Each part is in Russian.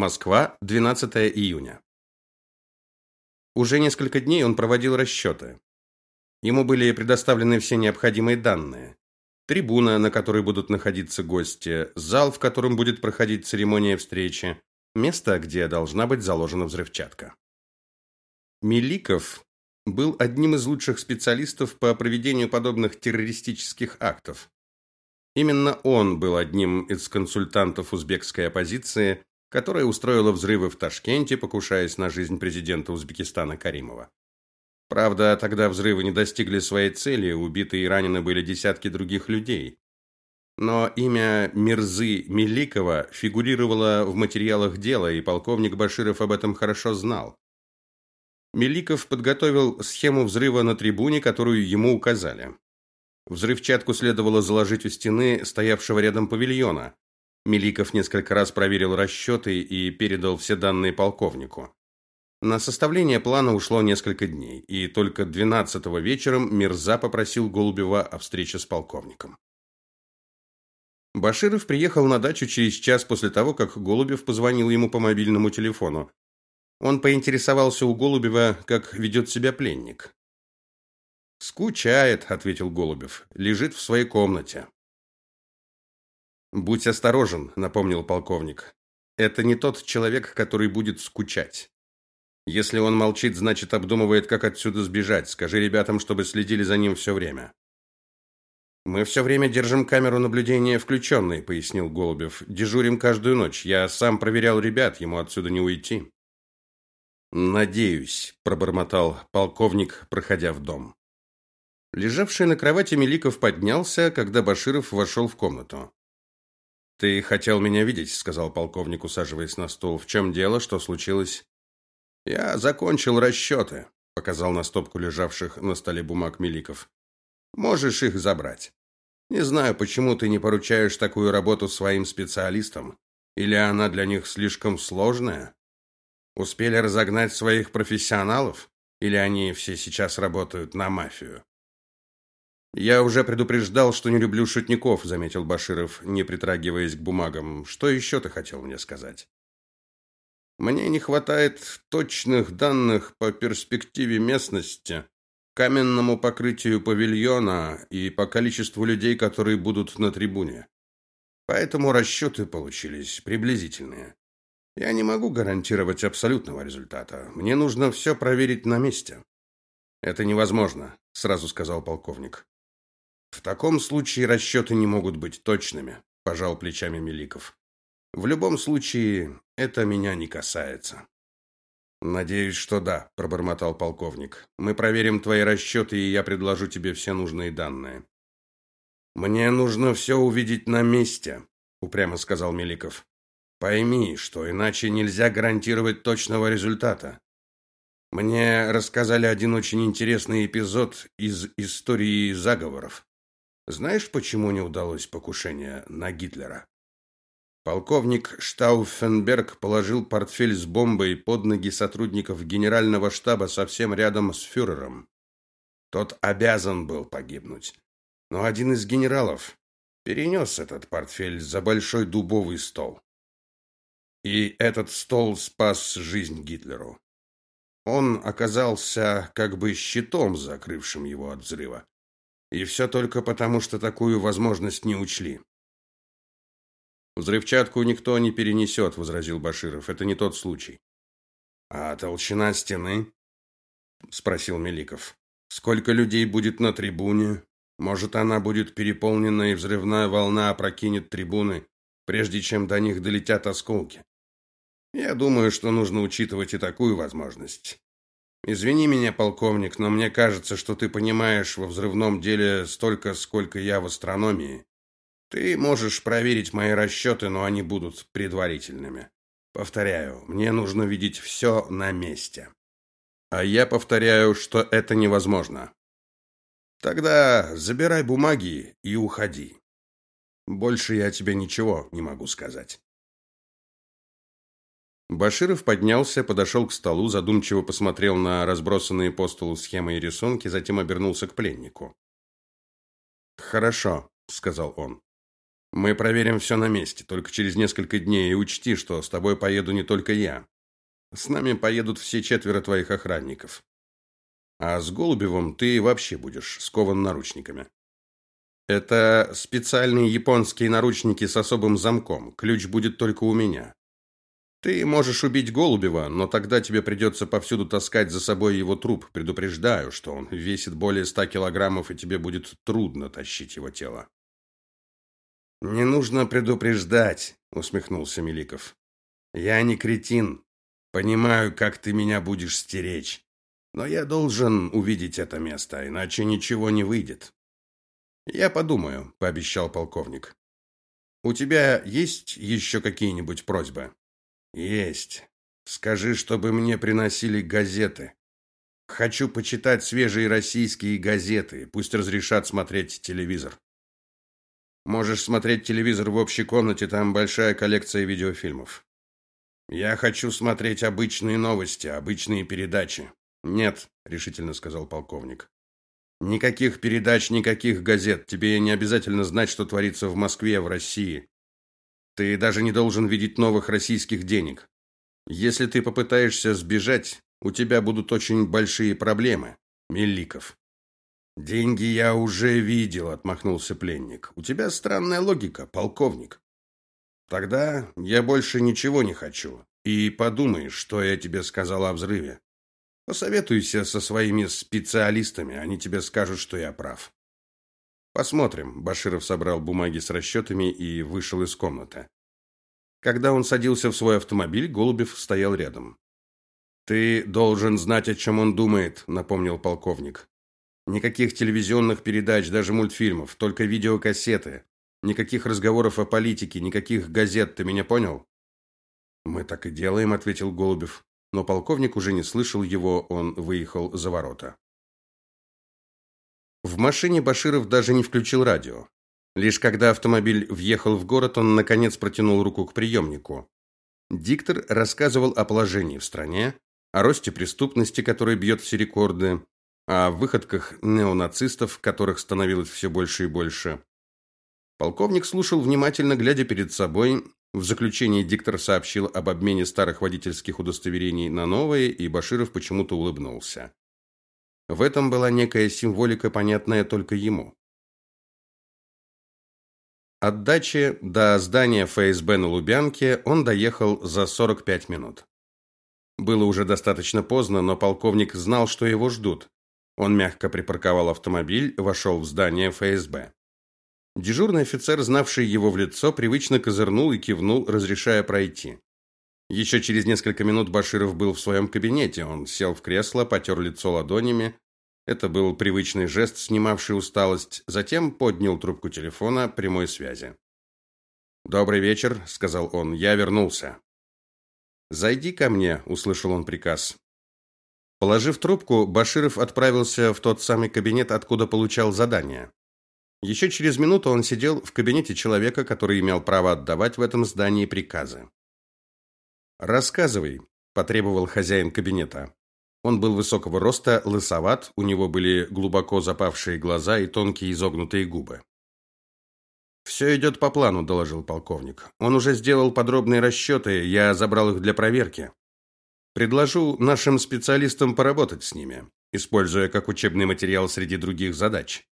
Москва, 12 июня. Уже несколько дней он проводил расчеты. Ему были предоставлены все необходимые данные. Трибуна, на которой будут находиться гости, зал, в котором будет проходить церемония встречи, место, где должна быть заложена взрывчатка. Миликов был одним из лучших специалистов по проведению подобных террористических актов. Именно он был одним из консультантов узбекской оппозиции, которая устроила взрывы в Ташкенте, покушаясь на жизнь президента Узбекистана Каримова. Правда, тогда взрывы не достигли своей цели, убиты и ранены были десятки других людей. Но имя Мирзы Меликова фигурировало в материалах дела, и полковник Баширов об этом хорошо знал. Меликов подготовил схему взрыва на трибуне, которую ему указали. Взрывчатку следовало заложить у стены стоявшего рядом павильона. Меликов несколько раз проверил расчеты и передал все данные полковнику. На составление плана ушло несколько дней, и только 12-го вечером Мирза попросил Голубева о встрече с полковником. Баширов приехал на дачу через час после того, как Голубев позвонил ему по мобильному телефону. Он поинтересовался у Голубева, как ведет себя пленник. «Скучает», — ответил Голубев, — «лежит в своей комнате». «Будь осторожен», — напомнил полковник. «Это не тот человек, который будет скучать. Если он молчит, значит, обдумывает, как отсюда сбежать. Скажи ребятам, чтобы следили за ним все время». «Мы все время держим камеру наблюдения включенной», — пояснил Голубев. «Дежурим каждую ночь. Я сам проверял ребят, ему отсюда не уйти». «Надеюсь», — пробормотал полковник, проходя в дом. Лежавший на кровати Меликов поднялся, когда Баширов вошел в комнату. Ты хотел меня видеть, сказал полковник, усаживаясь на стул. В чем дело, что случилось? Я закончил расчеты», — показал на стопку лежавших на столе бумаг Меликов. Можешь их забрать. Не знаю, почему ты не поручаешь такую работу своим специалистам, или она для них слишком сложная? Успели разогнать своих профессионалов, или они все сейчас работают на мафию? Я уже предупреждал, что не люблю шутников, заметил Баширов, не притрагиваясь к бумагам. Что еще ты хотел мне сказать? Мне не хватает точных данных по перспективе местности, каменному покрытию павильона и по количеству людей, которые будут на трибуне. Поэтому расчеты получились приблизительные. Я не могу гарантировать абсолютного результата. Мне нужно все проверить на месте. Это невозможно, сразу сказал полковник. В таком случае расчеты не могут быть точными, пожал плечами Меликов. В любом случае, это меня не касается. Надеюсь, что да, пробормотал полковник. Мы проверим твои расчеты, и я предложу тебе все нужные данные. Мне нужно все увидеть на месте, упрямо сказал Меликов. Пойми, что иначе нельзя гарантировать точного результата. Мне рассказали один очень интересный эпизод из истории заговоров. Знаешь, почему не удалось покушение на Гитлера? Полковник Штауфенберг положил портфель с бомбой под ноги сотрудников генерального штаба совсем рядом с фюрером. Тот обязан был погибнуть. Но один из генералов перенес этот портфель за большой дубовый стол. И этот стол спас жизнь Гитлеру. Он оказался как бы щитом, закрывшим его от взрыва. И все только потому, что такую возможность не учли. Взрывчатку никто не перенесет», — возразил Баширов. Это не тот случай. А толщина стены? спросил Меликов. Сколько людей будет на трибуне? Может, она будет переполнена и взрывная волна опрокинет трибуны, прежде чем до них долетят осколки. Я думаю, что нужно учитывать и такую возможность. Извини меня, полковник, но мне кажется, что ты понимаешь во взрывном деле столько, сколько я в астрономии. Ты можешь проверить мои расчеты, но они будут предварительными. Повторяю, мне нужно видеть все на месте. А я повторяю, что это невозможно. Тогда забирай бумаги и уходи. Больше я тебе ничего не могу сказать. Баширов поднялся, подошел к столу, задумчиво посмотрел на разбросанные по столу схемы и рисунки, затем обернулся к пленнику. "Хорошо", сказал он. Мы проверим все на месте, только через несколько дней, и учти, что с тобой поеду не только я. С нами поедут все четверо твоих охранников. А с Голубевым ты вообще будешь скован наручниками. Это специальные японские наручники с особым замком. Ключ будет только у меня. Ты можешь убить Голубева, но тогда тебе придется повсюду таскать за собой его труп. Предупреждаю, что он весит более ста килограммов, и тебе будет трудно тащить его тело. Не нужно предупреждать, усмехнулся Меликов. Я не кретин. Понимаю, как ты меня будешь стеречь. Но я должен увидеть это место, иначе ничего не выйдет. Я подумаю, пообещал полковник. У тебя есть еще какие-нибудь просьбы? Есть. Скажи, чтобы мне приносили газеты. Хочу почитать свежие российские газеты, пусть разрешат смотреть телевизор. Можешь смотреть телевизор в общей комнате, там большая коллекция видеофильмов. Я хочу смотреть обычные новости, обычные передачи. Нет, решительно сказал полковник. Никаких передач, никаких газет. Тебе не обязательно знать, что творится в Москве, в России. Ты даже не должен видеть новых российских денег. Если ты попытаешься сбежать, у тебя будут очень большие проблемы, Меликов. Деньги я уже видел, отмахнулся пленник. У тебя странная логика, полковник. Тогда я больше ничего не хочу. И подумай, что я тебе сказал о взрыве. Посоветуйся со своими специалистами, они тебе скажут, что я прав. Посмотрим. Баширов собрал бумаги с расчетами и вышел из комнаты. Когда он садился в свой автомобиль, Голубев стоял рядом. Ты должен знать, о чем он думает, напомнил полковник. Никаких телевизионных передач, даже мультфильмов, только видеокассеты. Никаких разговоров о политике, никаких газет, ты меня понял? Мы так и делаем, ответил Голубев, но полковник уже не слышал его, он выехал за ворота. В машине Баширов даже не включил радио. Лишь когда автомобиль въехал в город, он наконец протянул руку к приемнику. Диктор рассказывал о положении в стране, о росте преступности, который бьет все рекорды, о выходках неонацистов, которых становилось все больше и больше. Полковник слушал внимательно, глядя перед собой. В заключении диктор сообщил об обмене старых водительских удостоверений на новые, и Баширов почему-то улыбнулся. В этом была некая символика, понятная только ему. От дачи до здания ФСБ на Лубянке он доехал за 45 минут. Было уже достаточно поздно, но полковник знал, что его ждут. Он мягко припарковал автомобиль, вошел в здание ФСБ. Дежурный офицер, знавший его в лицо, привычно козырнул и кивнул, разрешая пройти. Еще через несколько минут Баширов был в своем кабинете. Он сел в кресло, потер лицо ладонями. Это был привычный жест, снимавший усталость. Затем поднял трубку телефона прямой связи. "Добрый вечер", сказал он. "Я вернулся". "Зайди ко мне", услышал он приказ. Положив трубку, Баширов отправился в тот самый кабинет, откуда получал задание. Еще через минуту он сидел в кабинете человека, который имел право отдавать в этом здании приказы. Рассказывай, потребовал хозяин кабинета. Он был высокого роста, лысоват, у него были глубоко запавшие глаза и тонкие изогнутые губы. «Все идет по плану», – доложил полковник. «Он уже сделал подробные расчеты, я забрал их для проверки. Предложу нашим специалистам поработать с ними, используя как учебный материал среди других задач.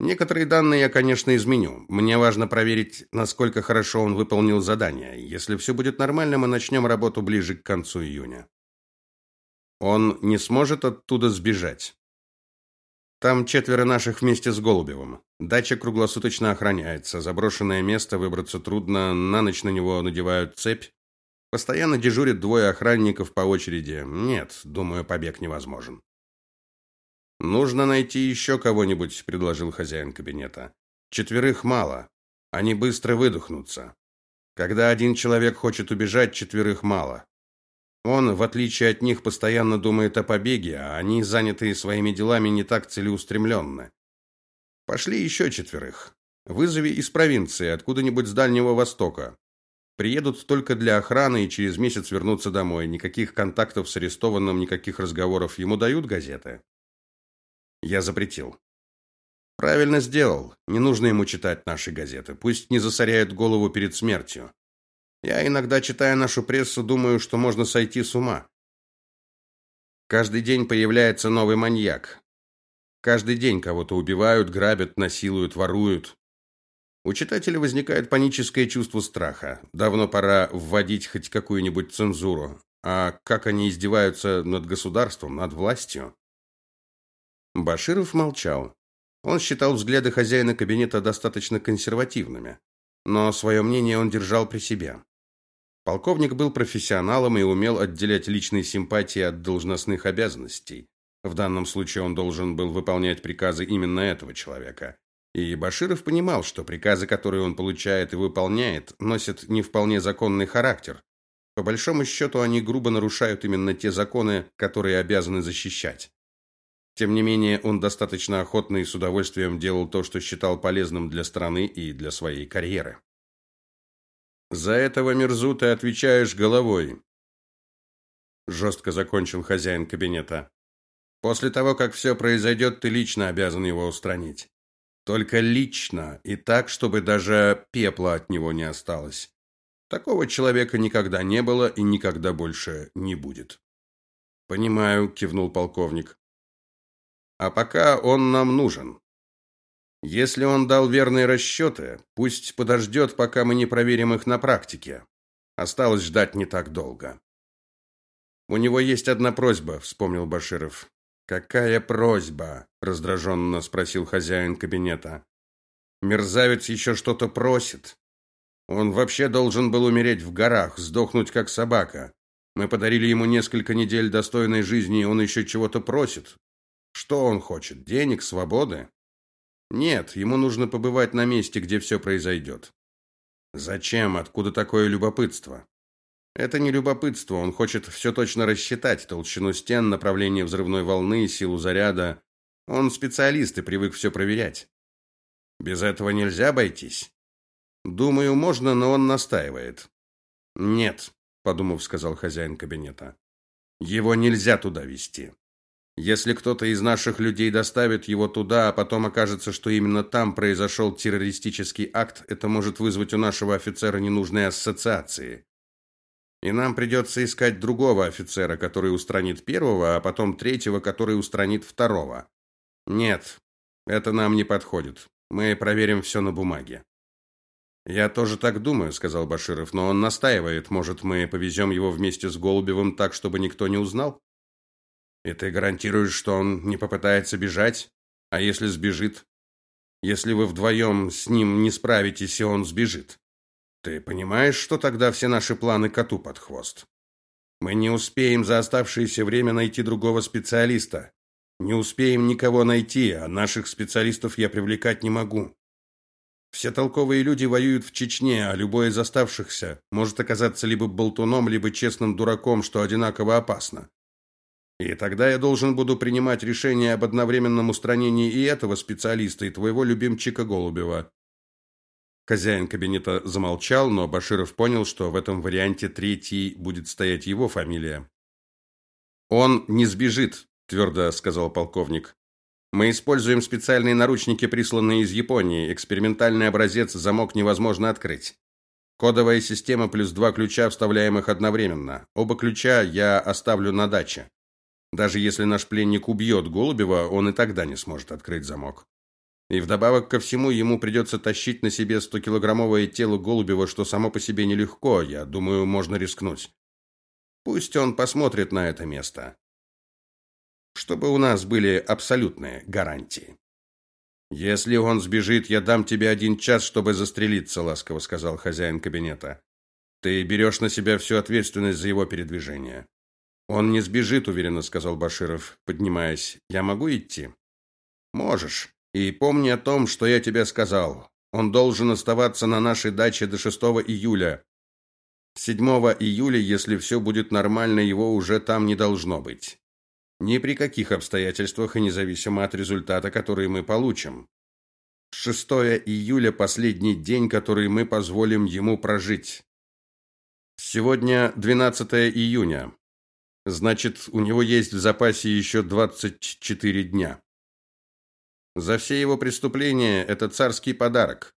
Некоторые данные я, конечно, изменю. Мне важно проверить, насколько хорошо он выполнил задание. Если все будет нормально, мы начнем работу ближе к концу июня. Он не сможет оттуда сбежать. Там четверо наших вместе с Голубевым. Дача круглосуточно охраняется. Заброшенное место, выбраться трудно. На ночь на него надевают цепь. Постоянно дежурят двое охранников по очереди. Нет, думаю, побег невозможен. Нужно найти еще кого-нибудь, предложил хозяин кабинета. Четверых мало. Они быстро выдохнутся. Когда один человек хочет убежать, четверых мало. Он, в отличие от них, постоянно думает о побеге, а они, занятые своими делами, не так целеустремленны. Пошли еще четверых. Вызови из провинции, откуда-нибудь с Дальнего Востока. Приедут только для охраны и через месяц вернутся домой. Никаких контактов с арестованным, никаких разговоров. Ему дают газеты. Я запретил. Правильно сделал. Не нужно ему читать наши газеты. Пусть не засоряют голову перед смертью. Я иногда, читая нашу прессу, думаю, что можно сойти с ума. Каждый день появляется новый маньяк. Каждый день кого-то убивают, грабят, насилуют, воруют. У читателя возникает паническое чувство страха. Давно пора вводить хоть какую-нибудь цензуру. А как они издеваются над государством, над властью? Баширов молчал. Он считал взгляды хозяина кабинета достаточно консервативными, но свое мнение он держал при себе. Полковник был профессионалом и умел отделять личные симпатии от должностных обязанностей. В данном случае он должен был выполнять приказы именно этого человека. И Баширов понимал, что приказы, которые он получает и выполняет, носят не вполне законный характер. По большому счету они грубо нарушают именно те законы, которые обязаны защищать. Тем не менее, он достаточно охотно и с удовольствием делал то, что считал полезным для страны и для своей карьеры. За этого мерзу ты отвечаешь головой, жестко закончил хозяин кабинета. После того, как все произойдет, ты лично обязан его устранить. Только лично и так, чтобы даже пепла от него не осталось. Такого человека никогда не было и никогда больше не будет. Понимаю, кивнул полковник. А пока он нам нужен. Если он дал верные расчеты, пусть подождет, пока мы не проверим их на практике. Осталось ждать не так долго. У него есть одна просьба, вспомнил Баширов. Какая просьба? раздраженно спросил хозяин кабинета. Мерзавец еще что-то просит. Он вообще должен был умереть в горах, сдохнуть как собака. Мы подарили ему несколько недель достойной жизни, и он еще чего-то просит. Что он хочет? Денег, свободы? Нет, ему нужно побывать на месте, где все произойдет. Зачем? Откуда такое любопытство? Это не любопытство, он хочет все точно рассчитать: толщину стен, направление взрывной волны, силу заряда. Он специалист и привык все проверять. Без этого нельзя обойтись. Думаю, можно, но он настаивает. Нет, подумав, сказал хозяин кабинета. Его нельзя туда вести. Если кто-то из наших людей доставит его туда, а потом окажется, что именно там произошел террористический акт, это может вызвать у нашего офицера ненужные ассоциации. И нам придется искать другого офицера, который устранит первого, а потом третьего, который устранит второго. Нет, это нам не подходит. Мы проверим все на бумаге. Я тоже так думаю, сказал Баширов, но он настаивает, может, мы повезем его вместе с Голубевым так, чтобы никто не узнал? И ты гарантируешь, что он не попытается бежать? А если сбежит? Если вы вдвоем с ним не справитесь, и он сбежит? Ты понимаешь, что тогда все наши планы коту под хвост? Мы не успеем за оставшееся время найти другого специалиста. Не успеем никого найти, а наших специалистов я привлекать не могу. Все толковые люди воюют в Чечне, а любой из оставшихся может оказаться либо болтуном, либо честным дураком, что одинаково опасно. И тогда я должен буду принимать решение об одновременном устранении и этого специалиста, и твоего любимчика Голубева. Хозяин кабинета замолчал, но Баширов понял, что в этом варианте третий будет стоять его фамилия. Он не сбежит, твердо сказал полковник. Мы используем специальные наручники, присланные из Японии. Экспериментальный образец замок невозможно открыть. Кодовая система плюс два ключа, вставляемых одновременно. Оба ключа я оставлю на даче. Даже если наш пленник убьет Голубева, он и тогда не сможет открыть замок. И вдобавок ко всему ему придется тащить на себе 100-килограммовое тело Голубева, что само по себе нелегко, я думаю, можно рискнуть. Пусть он посмотрит на это место. Чтобы у нас были абсолютные гарантии. Если он сбежит, я дам тебе один час, чтобы застрелиться, ласково сказал хозяин кабинета. Ты берешь на себя всю ответственность за его передвижение. Он не сбежит, уверенно сказал Баширов, поднимаясь. Я могу идти? Можешь. И помни о том, что я тебе сказал. Он должен оставаться на нашей даче до 6 июля. 7 июля, если все будет нормально, его уже там не должно быть. Ни при каких обстоятельствах и независимо от результата, который мы получим. 6 июля последний день, который мы позволим ему прожить. Сегодня 12 июня. Значит, у него есть в запасе еще 24 дня. За все его преступления это царский подарок.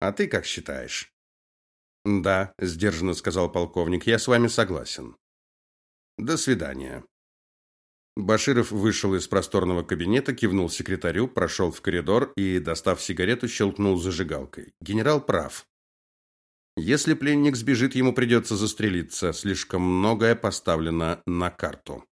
А ты как считаешь? Да, сдержанно сказал полковник. Я с вами согласен. До свидания. Баширов вышел из просторного кабинета, кивнул секретарю, прошел в коридор и, достав сигарету, щелкнул зажигалкой. Генерал прав. Если пленник сбежит, ему придется застрелиться, слишком многое поставлено на карту.